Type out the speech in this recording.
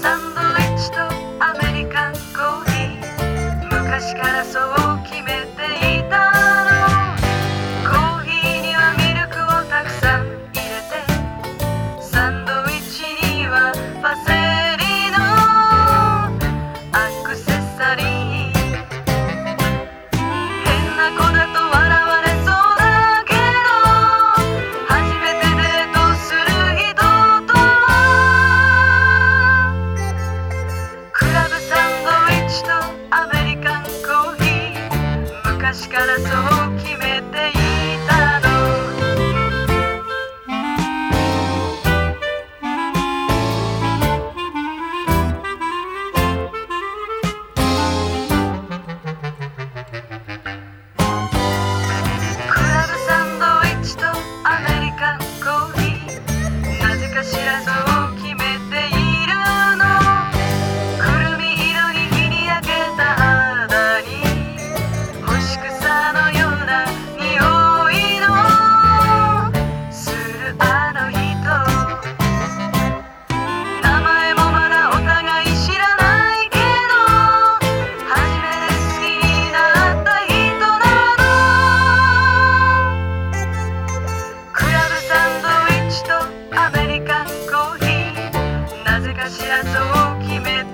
サンドイッチとアメリカンコーヒー。昔からそう昔からそう決めているャスを決めて